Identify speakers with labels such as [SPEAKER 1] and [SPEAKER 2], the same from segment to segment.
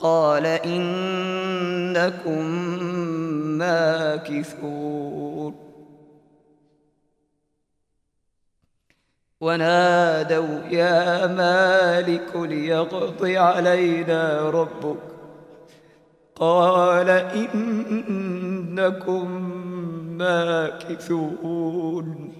[SPEAKER 1] قال إنكم ماكثون. ونادوا يا مالك ليقض علينا ربك. قال إنكم ماكثون.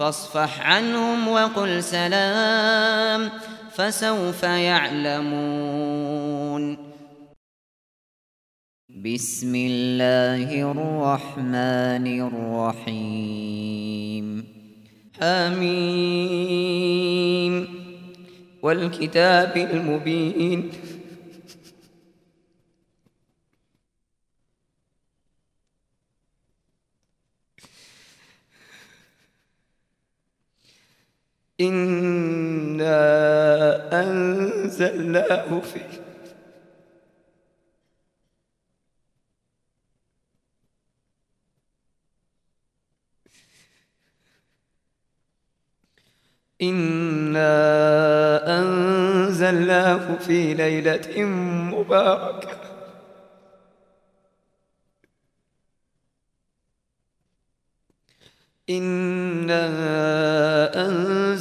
[SPEAKER 2] فاصفح عنهم وقل سلام فسوف يعلمون. بسم الله الرحمن الرحيم.
[SPEAKER 1] آمين والكتاب المبين. أنزلناه فيه. إنا أنزلناه في ليلة مباركة. إنا أنزلناه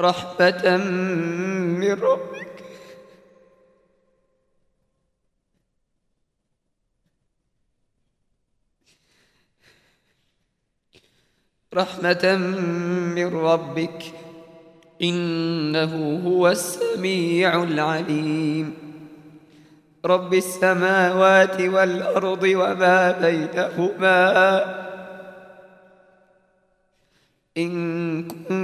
[SPEAKER 1] رحمة من ربك. رحمة من ربك. إنه هو السميع العليم. رب السماوات والأرض وما بينهما. إن كنت